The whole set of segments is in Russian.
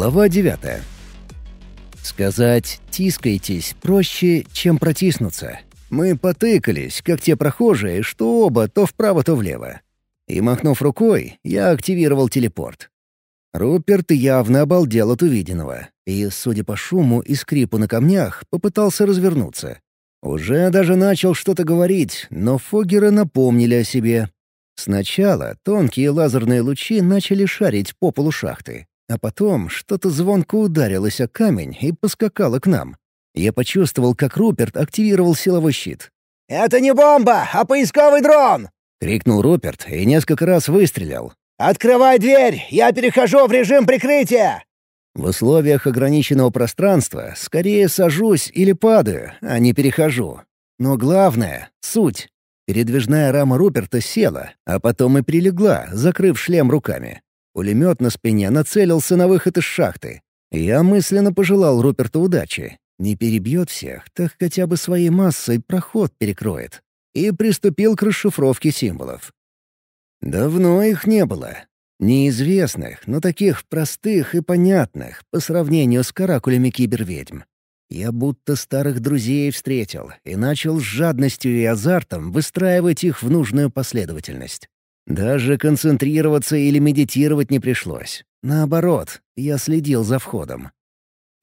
Глава девятая. Сказать «тискайтесь» проще, чем протиснуться. Мы потыкались, как те прохожие, что оба то вправо, то влево. И, махнув рукой, я активировал телепорт. Руперт явно обалдел от увиденного и, судя по шуму и скрипу на камнях, попытался развернуться. Уже даже начал что-то говорить, но Фоггеры напомнили о себе. Сначала тонкие лазерные лучи начали шарить по полу шахты, а потом что-то звонко ударилось о камень и поскакало к нам. Я почувствовал, как Руперт активировал силовой щит. «Это не бомба, а поисковый дрон!» — крикнул Руперт и несколько раз выстрелил. «Открывай дверь! Я перехожу в режим прикрытия!» В условиях ограниченного пространства скорее сажусь или падаю, а не перехожу. Но главное — суть. Передвижная рама Руперта села, а потом и прилегла, закрыв шлем руками. Пулемет на спине нацелился на выход из шахты. Я мысленно пожелал Руперту удачи. Не перебьет всех, так хотя бы своей массой проход перекроет и приступил к расшифровке символов. Давно их не было. Неизвестных, но таких простых и понятных по сравнению с каракулями киберведьм. Я будто старых друзей встретил и начал с жадностью и азартом выстраивать их в нужную последовательность. Даже концентрироваться или медитировать не пришлось. Наоборот, я следил за входом.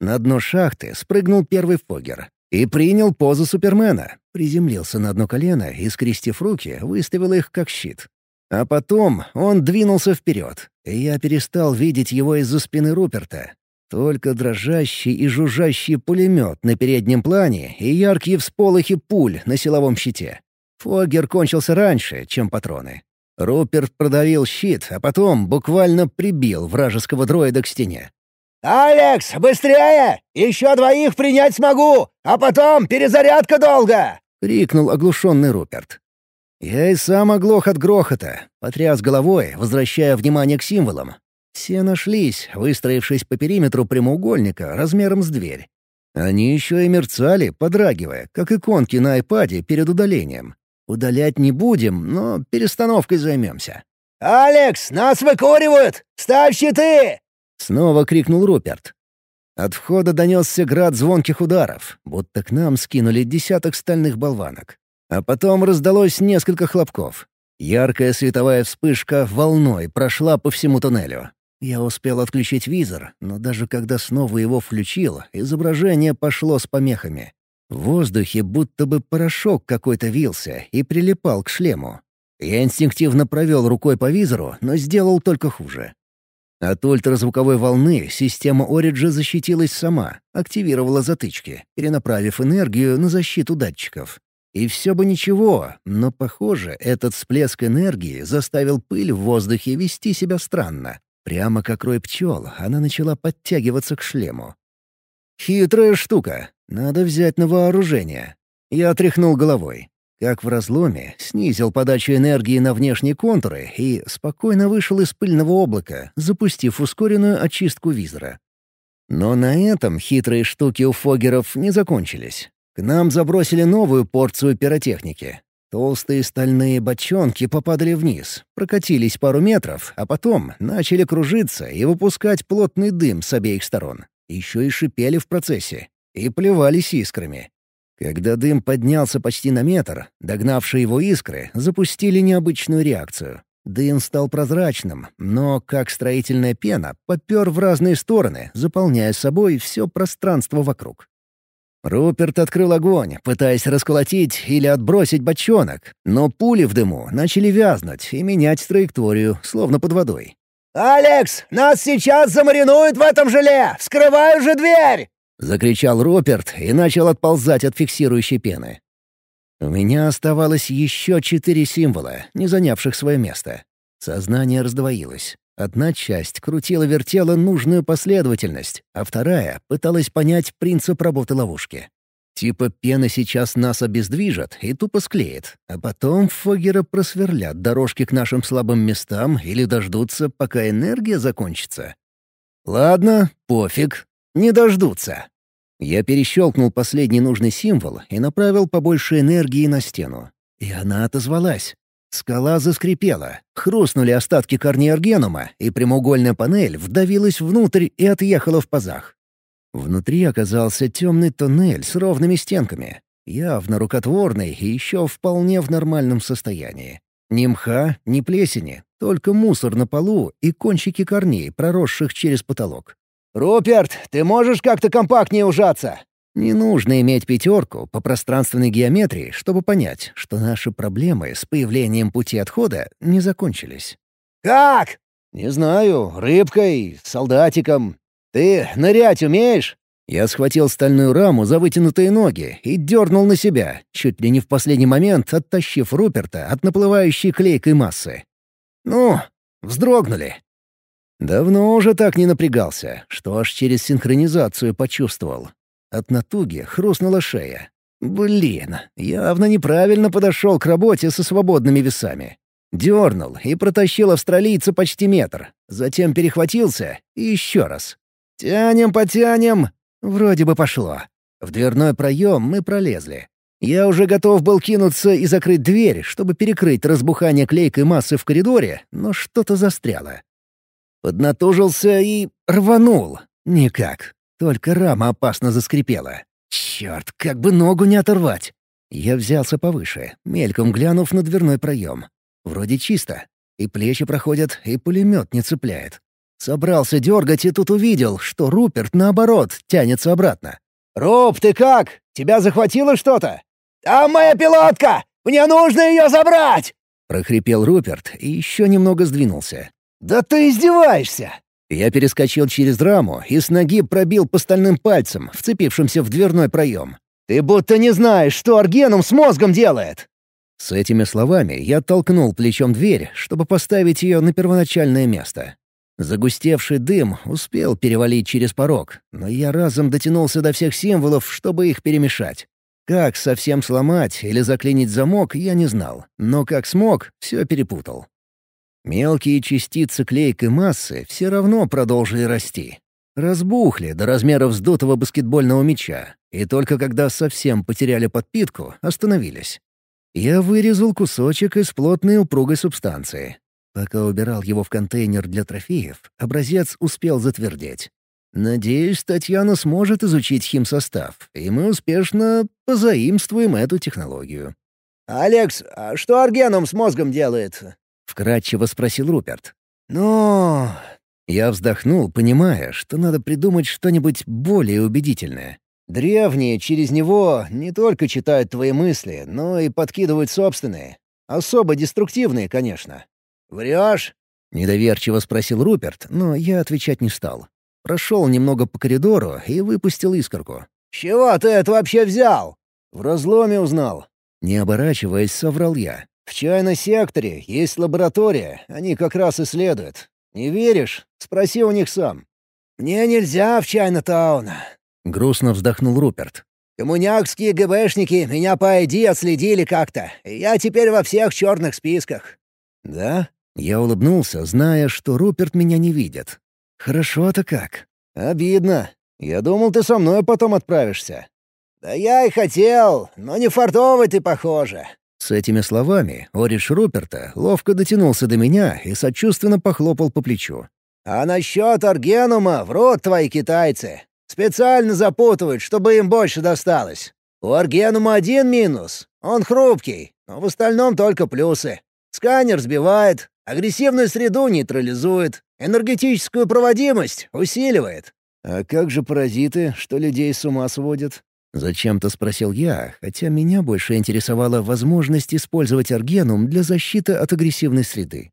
На дно шахты спрыгнул первый фогер. И принял позу Супермена. Приземлился на одно колено и, скрестив руки, выставил их как щит. А потом он двинулся вперед, и я перестал видеть его из-за спины Руперта. Только дрожащий и жужжащий пулемет на переднем плане и яркие всполохи пуль на силовом щите. Фогер кончился раньше, чем патроны. Руперт продавил щит, а потом буквально прибил вражеского дроида к стене. «Алекс, быстрее! Еще двоих принять смогу, а потом перезарядка долго!» — крикнул оглушенный Руперт. Я и сам оглох от грохота, потряс головой, возвращая внимание к символам. Все нашлись, выстроившись по периметру прямоугольника размером с дверь. Они еще и мерцали, подрагивая, как иконки на айпаде перед удалением. Удалять не будем, но перестановкой займемся. «Алекс, нас выкуривают! Ставь щиты!» — снова крикнул Руперт. От входа донесся град звонких ударов, будто к нам скинули десяток стальных болванок. А потом раздалось несколько хлопков. Яркая световая вспышка волной прошла по всему туннелю. Я успел отключить визор, но даже когда снова его включил, изображение пошло с помехами. В воздухе будто бы порошок какой-то вился и прилипал к шлему. Я инстинктивно провел рукой по визору, но сделал только хуже. От ультразвуковой волны система Ориджа защитилась сама, активировала затычки, перенаправив энергию на защиту датчиков. И все бы ничего, но, похоже, этот всплеск энергии заставил пыль в воздухе вести себя странно. Прямо как рой пчел, она начала подтягиваться к шлему. «Хитрая штука. Надо взять на вооружение». Я отряхнул головой как в разломе, снизил подачу энергии на внешние контуры и спокойно вышел из пыльного облака, запустив ускоренную очистку визора. Но на этом хитрые штуки у фогеров не закончились. К нам забросили новую порцию пиротехники. Толстые стальные бочонки попадали вниз, прокатились пару метров, а потом начали кружиться и выпускать плотный дым с обеих сторон. Еще и шипели в процессе. И плевались искрами. Когда дым поднялся почти на метр, догнавшие его искры запустили необычную реакцию. Дым стал прозрачным, но, как строительная пена, попер в разные стороны, заполняя собой все пространство вокруг. Руперт открыл огонь, пытаясь расколотить или отбросить бочонок, но пули в дыму начали вязнуть и менять траекторию, словно под водой. «Алекс, нас сейчас замаринуют в этом желе! Вскрывай уже дверь!» — закричал Руперт и начал отползать от фиксирующей пены. У меня оставалось еще четыре символа, не занявших свое место. Сознание раздвоилось. Одна часть крутила-вертела нужную последовательность, а вторая пыталась понять принцип работы ловушки. Типа пена сейчас нас обездвижит и тупо склеит, а потом Фоггера просверлят дорожки к нашим слабым местам или дождутся, пока энергия закончится. Ладно, пофиг, не дождутся. Я перещелкнул последний нужный символ и направил побольше энергии на стену. И она отозвалась. Скала заскрипела, хрустнули остатки корней аргенума, и прямоугольная панель вдавилась внутрь и отъехала в пазах. Внутри оказался темный тоннель с ровными стенками, явно рукотворный и еще вполне в нормальном состоянии. Ни мха, ни плесени, только мусор на полу и кончики корней, проросших через потолок. «Руперт, ты можешь как-то компактнее ужаться?» Не нужно иметь пятерку по пространственной геометрии, чтобы понять, что наши проблемы с появлением пути отхода не закончились. «Как?» «Не знаю, рыбкой, солдатиком. Ты нырять умеешь?» Я схватил стальную раму за вытянутые ноги и дернул на себя, чуть ли не в последний момент оттащив Руперта от наплывающей клейкой массы. «Ну, вздрогнули». Давно уже так не напрягался, что аж через синхронизацию почувствовал. От натуги хрустнула шея. Блин, явно неправильно подошел к работе со свободными весами. Дернул и протащил австралийца почти метр. Затем перехватился и еще раз. «Тянем, потянем!» Вроде бы пошло. В дверной проем мы пролезли. Я уже готов был кинуться и закрыть дверь, чтобы перекрыть разбухание клейкой массы в коридоре, но что-то застряло. Поднатужился и рванул. Никак. Только рама опасно заскрипела. Черт, как бы ногу не оторвать. Я взялся повыше, мельком глянув на дверной проем. Вроде чисто. И плечи проходят, и пулемет не цепляет. Собрался дергать и тут увидел, что Руперт, наоборот, тянется обратно. «Руб, ты как? Тебя захватило что-то?» «Там моя пилотка! Мне нужно ее забрать!» Прохрипел Руперт и еще немного сдвинулся. «Да ты издеваешься!» Я перескочил через раму и с ноги пробил по стальным пальцам, вцепившимся в дверной проем. «Ты будто не знаешь, что Аргенум с мозгом делает!» С этими словами я толкнул плечом дверь, чтобы поставить ее на первоначальное место. Загустевший дым успел перевалить через порог, но я разом дотянулся до всех символов, чтобы их перемешать. Как совсем сломать или заклинить замок, я не знал, но как смог, все перепутал. Мелкие частицы клейкой массы все равно продолжили расти. Разбухли до размеров вздутого баскетбольного мяча, и только когда совсем потеряли подпитку, остановились. Я вырезал кусочек из плотной упругой субстанции, Пока убирал его в контейнер для трофеев, образец успел затвердеть. Надеюсь, Татьяна сможет изучить химсостав, и мы успешно позаимствуем эту технологию. «Алекс, а что Аргеном с мозгом делает?» — вкратчиво спросил Руперт. «Ну...» Я вздохнул, понимая, что надо придумать что-нибудь более убедительное. Древние через него не только читают твои мысли, но и подкидывают собственные. Особо деструктивные, конечно. «Врешь?» — недоверчиво спросил Руперт, но я отвечать не стал. Прошел немного по коридору и выпустил искорку. чего ты это вообще взял?» «В разломе узнал». Не оборачиваясь, соврал я. «В чайном секторе есть лаборатория, они как раз исследуют. Не веришь? Спроси у них сам». «Мне нельзя в Чайна-таун», — грустно вздохнул Руперт. «Коммунякские ГБшники меня по ID отследили как-то, я теперь во всех черных списках». «Да?» Я улыбнулся, зная, что Руперт меня не видит. «Хорошо-то как. Обидно. Я думал, ты со мной потом отправишься». «Да я и хотел, но не фартовый ты, похоже». С этими словами Ориш Руперта ловко дотянулся до меня и сочувственно похлопал по плечу. «А насчет Аргенума врут твои китайцы. Специально запутывают, чтобы им больше досталось. У Аргенума один минус. Он хрупкий, но в остальном только плюсы. Сканер сбивает, Агрессивную среду нейтрализует, энергетическую проводимость усиливает. «А как же паразиты, что людей с ума сводят?» Зачем-то спросил я, хотя меня больше интересовала возможность использовать аргенум для защиты от агрессивной среды.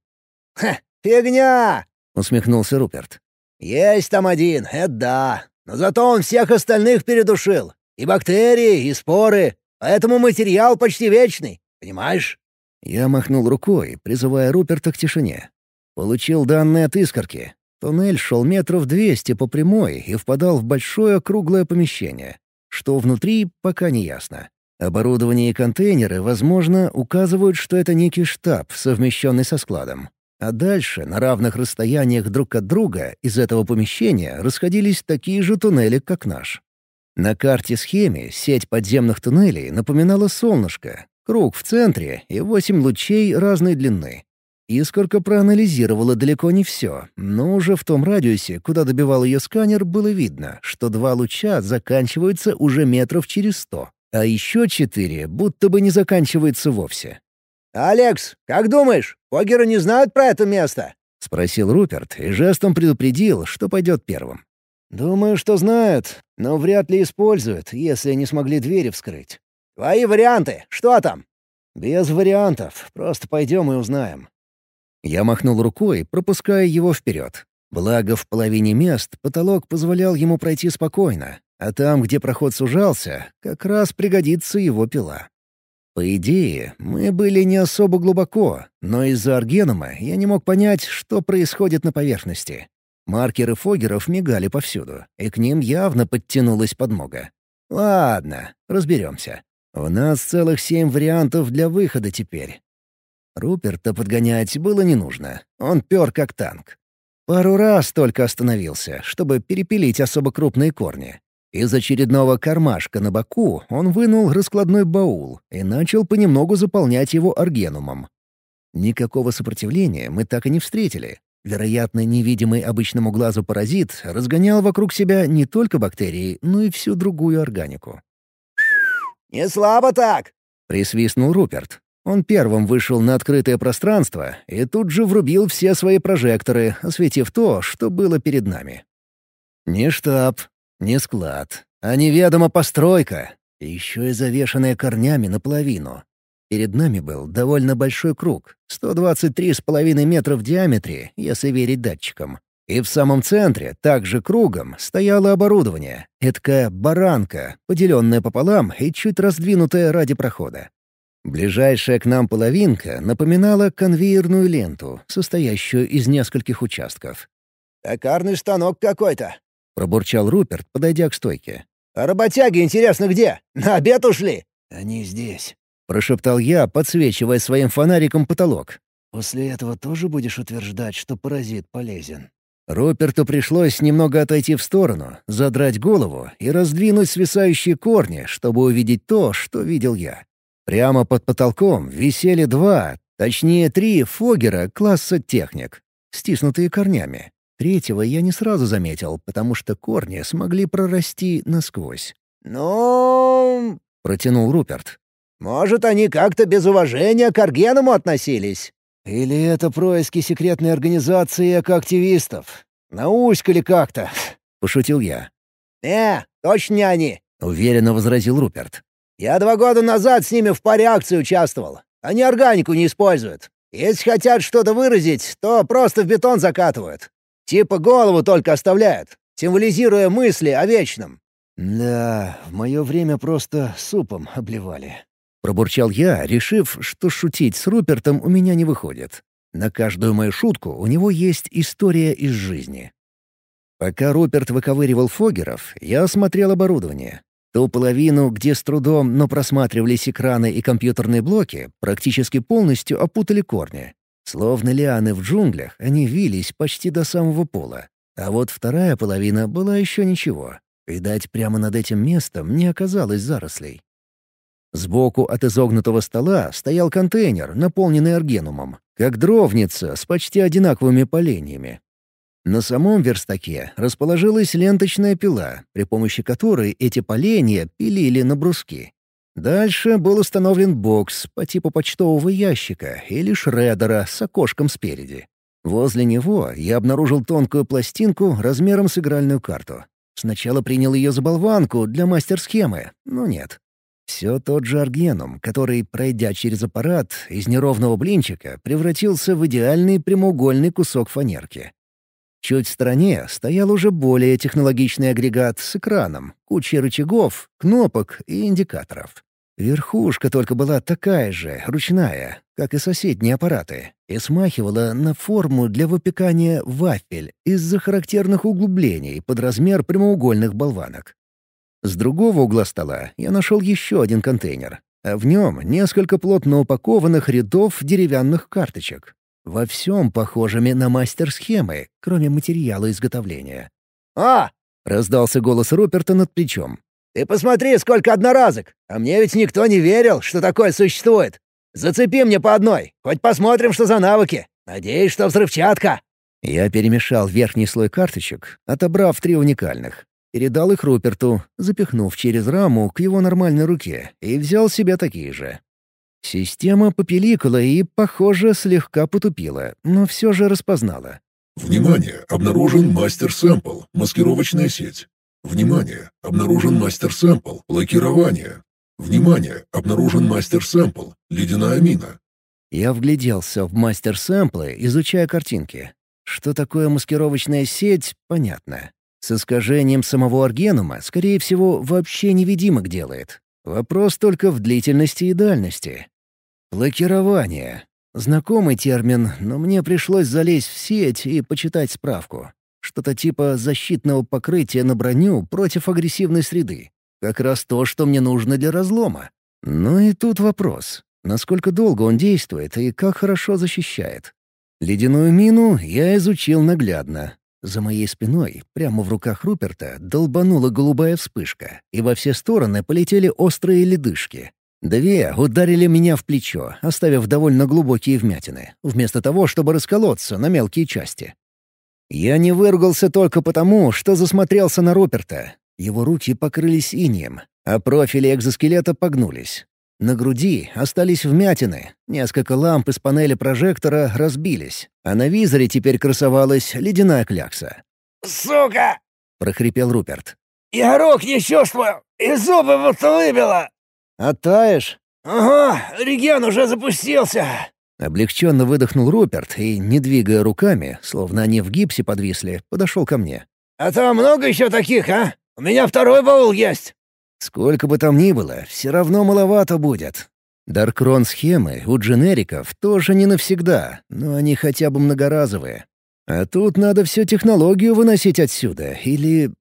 «Ха, фигня!» — усмехнулся Руперт. «Есть там один, это да. Но зато он всех остальных передушил. И бактерии, и споры. Поэтому материал почти вечный. Понимаешь?» Я махнул рукой, призывая Руперта к тишине. Получил данные от искорки. Туннель шел метров двести по прямой и впадал в большое круглое помещение. Что внутри, пока не ясно. Оборудование и контейнеры, возможно, указывают, что это некий штаб, совмещенный со складом. А дальше, на равных расстояниях друг от друга, из этого помещения расходились такие же туннели, как наш. На карте-схеме сеть подземных туннелей напоминала солнышко, круг в центре и восемь лучей разной длины. Искорка проанализировала далеко не все, но уже в том радиусе, куда добивал ее сканер, было видно, что два луча заканчиваются уже метров через сто, а еще четыре будто бы не заканчиваются вовсе. «Алекс, как думаешь, Фогеры не знают про это место?» — спросил Руперт и жестом предупредил, что пойдет первым. «Думаю, что знают, но вряд ли используют, если не смогли двери вскрыть». «Твои варианты, что там?» «Без вариантов, просто пойдем и узнаем». Я махнул рукой, пропуская его вперед. Благо, в половине мест потолок позволял ему пройти спокойно, а там, где проход сужался, как раз пригодится его пила. По идее, мы были не особо глубоко, но из-за аргенума я не мог понять, что происходит на поверхности. Маркеры фогеров мигали повсюду, и к ним явно подтянулась подмога. Ладно, разберемся. У нас целых семь вариантов для выхода теперь, Руперта подгонять было не нужно. Он пер как танк. Пару раз только остановился, чтобы перепилить особо крупные корни. Из очередного кармашка на боку он вынул раскладной баул и начал понемногу заполнять его аргенумом. Никакого сопротивления мы так и не встретили. Вероятно, невидимый обычному глазу паразит разгонял вокруг себя не только бактерии, но и всю другую органику. «Не слабо так!» — присвистнул Руперт. Он первым вышел на открытое пространство и тут же врубил все свои прожекторы, осветив то, что было перед нами. Не штаб, не склад, а неведома постройка, еще и завешенная корнями наполовину. Перед нами был довольно большой круг, 123,5 метра в диаметре, если верить датчикам. И в самом центре, также кругом, стояло оборудование. Эдакая баранка, поделенная пополам и чуть раздвинутая ради прохода. Ближайшая к нам половинка напоминала конвейерную ленту, состоящую из нескольких участков. «Токарный станок какой-то», — пробурчал Руперт, подойдя к стойке. «А работяги, интересно, где? На обед ушли?» «Они здесь», — прошептал я, подсвечивая своим фонариком потолок. «После этого тоже будешь утверждать, что паразит полезен?» Руперту пришлось немного отойти в сторону, задрать голову и раздвинуть свисающие корни, чтобы увидеть то, что видел я. Прямо под потолком висели два, точнее три фогера класса техник, стиснутые корнями. Третьего я не сразу заметил, потому что корни смогли прорасти насквозь. «Ну...» — протянул Руперт. «Может, они как-то без уважения к Аргеному относились?» «Или это происки секретной организации экоактивистов? Науськали как-то?» — пошутил я. «Не, точно не они», — уверенно возразил Руперт. Я два года назад с ними в паре акций участвовал. Они органику не используют. Если хотят что-то выразить, то просто в бетон закатывают. Типа голову только оставляют, символизируя мысли о вечном». «Да, в мое время просто супом обливали». Пробурчал я, решив, что шутить с Рупертом у меня не выходит. На каждую мою шутку у него есть история из жизни. Пока Руперт выковыривал фогеров, я осмотрел оборудование. Ту половину, где с трудом, но просматривались экраны и компьютерные блоки, практически полностью опутали корни. Словно лианы в джунглях, они вились почти до самого пола. А вот вторая половина была еще ничего. Видать, прямо над этим местом не оказалось зарослей. Сбоку от изогнутого стола стоял контейнер, наполненный аргенумом, как дровница с почти одинаковыми поленьями. На самом верстаке расположилась ленточная пила, при помощи которой эти поленья пилили на бруски. Дальше был установлен бокс по типу почтового ящика или шредера с окошком спереди. Возле него я обнаружил тонкую пластинку размером с игральную карту. Сначала принял ее за болванку для мастер-схемы, но нет. Все тот же аргенум, который, пройдя через аппарат, из неровного блинчика превратился в идеальный прямоугольный кусок фанерки. Чуть в стороне стоял уже более технологичный агрегат с экраном, кучей рычагов, кнопок и индикаторов. Верхушка только была такая же, ручная, как и соседние аппараты, и смахивала на форму для выпекания вафель из-за характерных углублений под размер прямоугольных болванок. С другого угла стола я нашел еще один контейнер, а в нем несколько плотно упакованных рядов деревянных карточек, во всем похожими на мастер-схемы, кроме материала изготовления. «А!» — раздался голос Руперта над плечом. Ты посмотри, сколько одноразок! А мне ведь никто не верил, что такое существует. Зацепи мне по одной, хоть посмотрим, что за навыки. Надеюсь, что взрывчатка». Я перемешал верхний слой карточек, отобрав три уникальных. Передал их Руперту, запихнув через раму к его нормальной руке, и взял себе такие же. Система попеликала и, похоже, слегка потупила, но все же распознала. «Внимание! Обнаружен мастер-сэмпл, маскировочная сеть. Внимание! Обнаружен мастер-сэмпл, блокирование. Внимание! Обнаружен мастер-сэмпл, ледяная мина. Я вгляделся в мастер-сэмплы, изучая картинки. Что такое маскировочная сеть, понятно. С искажением самого аргенума, скорее всего, вообще невидимок делает. Вопрос только в длительности и дальности. Блокирование. Знакомый термин, но мне пришлось залезть в сеть и почитать справку. Что-то типа защитного покрытия на броню против агрессивной среды. Как раз то, что мне нужно для разлома. Ну и тут вопрос. Насколько долго он действует и как хорошо защищает? Ледяную мину я изучил наглядно. За моей спиной, прямо в руках Руперта, долбанула голубая вспышка, и во все стороны полетели острые ледышки. Две ударили меня в плечо, оставив довольно глубокие вмятины, вместо того, чтобы расколоться на мелкие части. Я не выругался только потому, что засмотрелся на Руперта. Его руки покрылись инием, а профили экзоскелета погнулись. На груди остались вмятины, несколько ламп из панели прожектора разбились, а на визоре теперь красовалась ледяная клякса. «Сука!» — прохрипел Руперт. «Я рук не чувствую, и зубы вот выбило!» «Оттаешь?» «Ага, реген уже запустился!» Облегченно выдохнул Руперт и, не двигая руками, словно они в гипсе подвисли, подошел ко мне. «А там много еще таких, а? У меня второй баул есть!» «Сколько бы там ни было, все равно маловато будет. Даркрон-схемы у дженериков тоже не навсегда, но они хотя бы многоразовые. А тут надо всю технологию выносить отсюда, или...»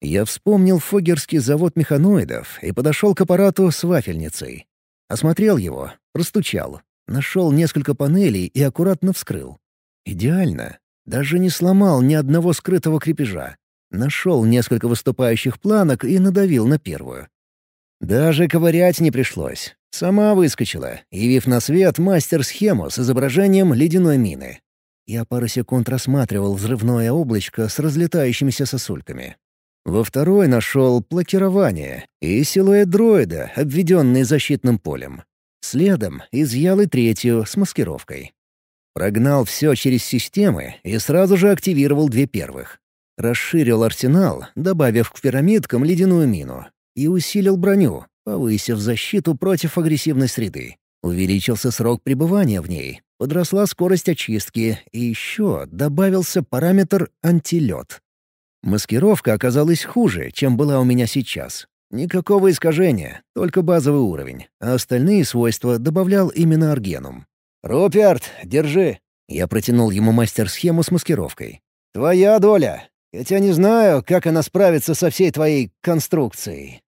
Я вспомнил фогерский завод механоидов и подошел к аппарату с вафельницей. Осмотрел его, простучал, нашел несколько панелей и аккуратно вскрыл. Идеально. Даже не сломал ни одного скрытого крепежа. Нашел несколько выступающих планок и надавил на первую. Даже ковырять не пришлось. Сама выскочила, явив на свет мастер-схему с изображением ледяной мины. Я пару секунд рассматривал взрывное облачко с разлетающимися сосульками. Во второй нашел блокирование и силуэт дроида, обведенный защитным полем. Следом изъял и третью с маскировкой. Прогнал все через системы и сразу же активировал две первых. Расширил арсенал, добавив к пирамидкам ледяную мину. И усилил броню, повысив защиту против агрессивной среды. Увеличился срок пребывания в ней, подросла скорость очистки, и еще добавился параметр антилет. Маскировка оказалась хуже, чем была у меня сейчас. Никакого искажения, только базовый уровень, а остальные свойства добавлял именно Аргенум. «Руперт, держи!» Я протянул ему мастер-схему с маскировкой. «Твоя доля. Хотя не знаю, как она справится со всей твоей конструкцией».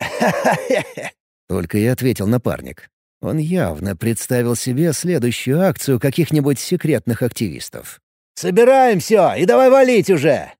Только и ответил напарник. Он явно представил себе следующую акцию каких-нибудь секретных активистов. «Собираем все и давай валить уже!»